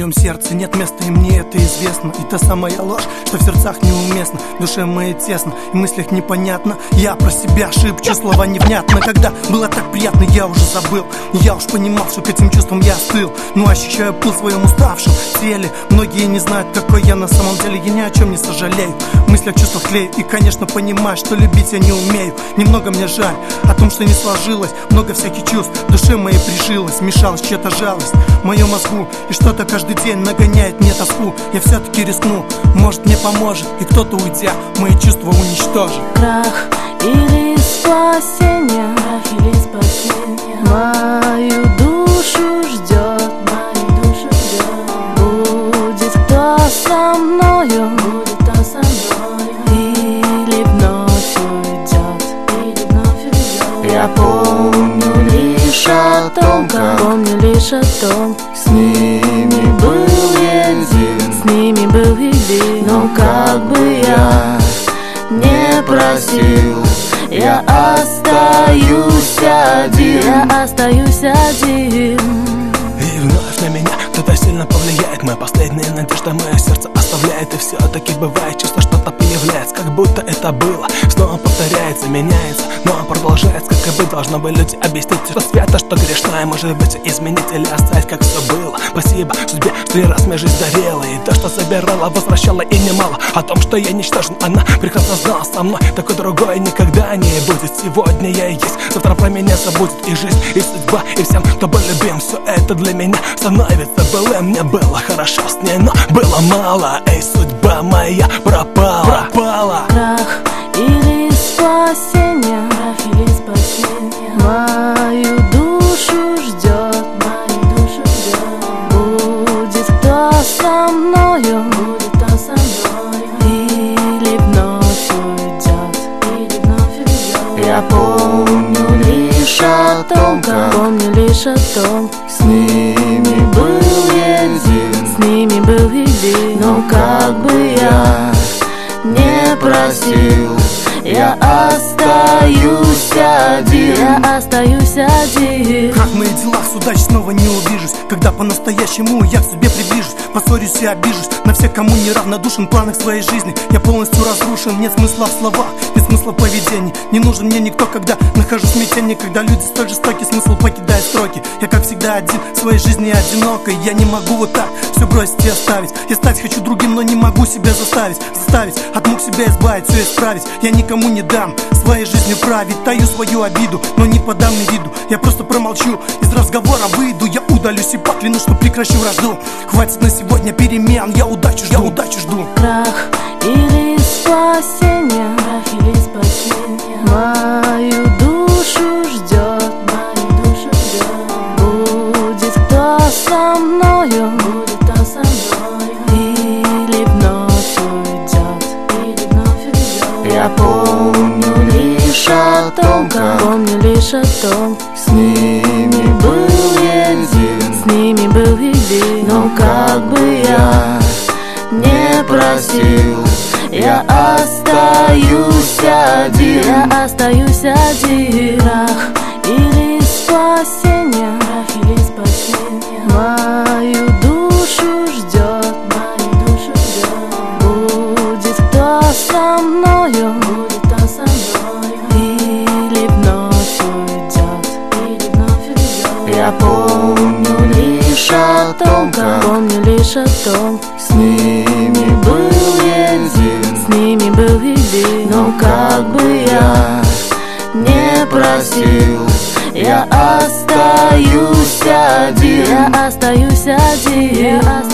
моем сердце нет места, и мне это известно. И та самая ложь, что в сердцах неуместна В душе моей тесно, и мыслях непонятно. Я про себя шепчу слова невнятно. Когда было так приятно, я уже забыл. Я уж понимал, что к этим чувствам я остыл. Но ощущаю пыл в своем уставшем теле. Многие не знают, какой я на самом деле Я ни о чем не сожалею. В мыслях чувства клею И, конечно, понимаю, что любить я не умею. Немного мне жаль о том, что не сложилось. Много всяких чувств в душе моей прижилось Мешалась чья-то жалость в моем мозгу. И что-то каждый день нагоняет мне тоску. Я все-таки рискну, может мне поможет И кто-то уйдя, мои чувства уничтожит. Крах или спасение? Крах или спасение? Мою душу ждет Мою душу ждет. Будет кто со мною? Будет кто со мною. Или вновь уйдет Или вновь уйдет. Я помню о том, как Помню лишь о том с ними был един С ними был един Но как бы я не просил Я остаюсь один. Я остаюсь один. И вновь на меня кто-то сильно повлияет. Моя последняя надежда, мое сердце оставляет И все-таки бывает чувство, что-то появляется Как будто это было, снова повторяется, меняется Но продолжается, как и быть должно быть. Люди объяснить, что свято, что грешно И может быть изменить или оставить, как все было. Спасибо судьбе, что не раз моя жизнь дарила И то, что забирала, возвращала и немало О том, что я ничтожен, она прекрасно знала со мной Такой другой никогда не будет. Сегодня я есть, завтра про меня забудет И жизнь, и судьба, и всем, кто был любим. Все это для меня становится былым Мне было хорошо с ней, но было мало. Эй, судьба моя пропала, пропала. Крах или спасение Крах или спасение Мою душу ждет Мою душу ждет. Будет кто со мною. Будет кто со мною. Или вновь уйдет Или вновь уйдет. Я помню лишь о том, как Помню лишь о том с ними был един С ними был един Но как бы я просил Я остаюсь один Я остаюсь один. Как мои дела, с удачей снова не увижусь Когда по-настоящему я к себе приближусь Поссорюсь и обижусь. На всех, кому не равнодушен планах своей жизни Я полностью разрушен, нет смысла в словах, нет смысла в поведении. Не нужен мне никто, когда нахожусь в смятении Когда люди столь жестоки, смысл покидает строки. Я как всегда один, в своей жизни одинокой. Я не могу вот так все бросить и оставить. Я стать хочу другим, но не могу себя заставить Заставить, от мук себя избавить, все исправить. Я никому не дам своей жизнью править. Таю свою обиду, но не подам и виду Я просто промолчу, из разговора выйду Я удалюсь и поклянусь, что прекращу вражду Хватит на сегодня перемен, я удачу жду, я удачу жду. Крах или спасение? Крах или спасение? Мою душу ждет Мою душу ждет. Будет кто со мною? Будет кто со мною? Или вновь уйдет? Или вновь уйдет? Я помню лишь о том, как Помню лишь о том с ними был един С ними был един Но как бы я не просил Я остаюсь один. Я остаюсь один. Крах или спасение лишь о том с ними был един С ними был един Но как бы я не просил Я остаюсь один. Я остаюсь один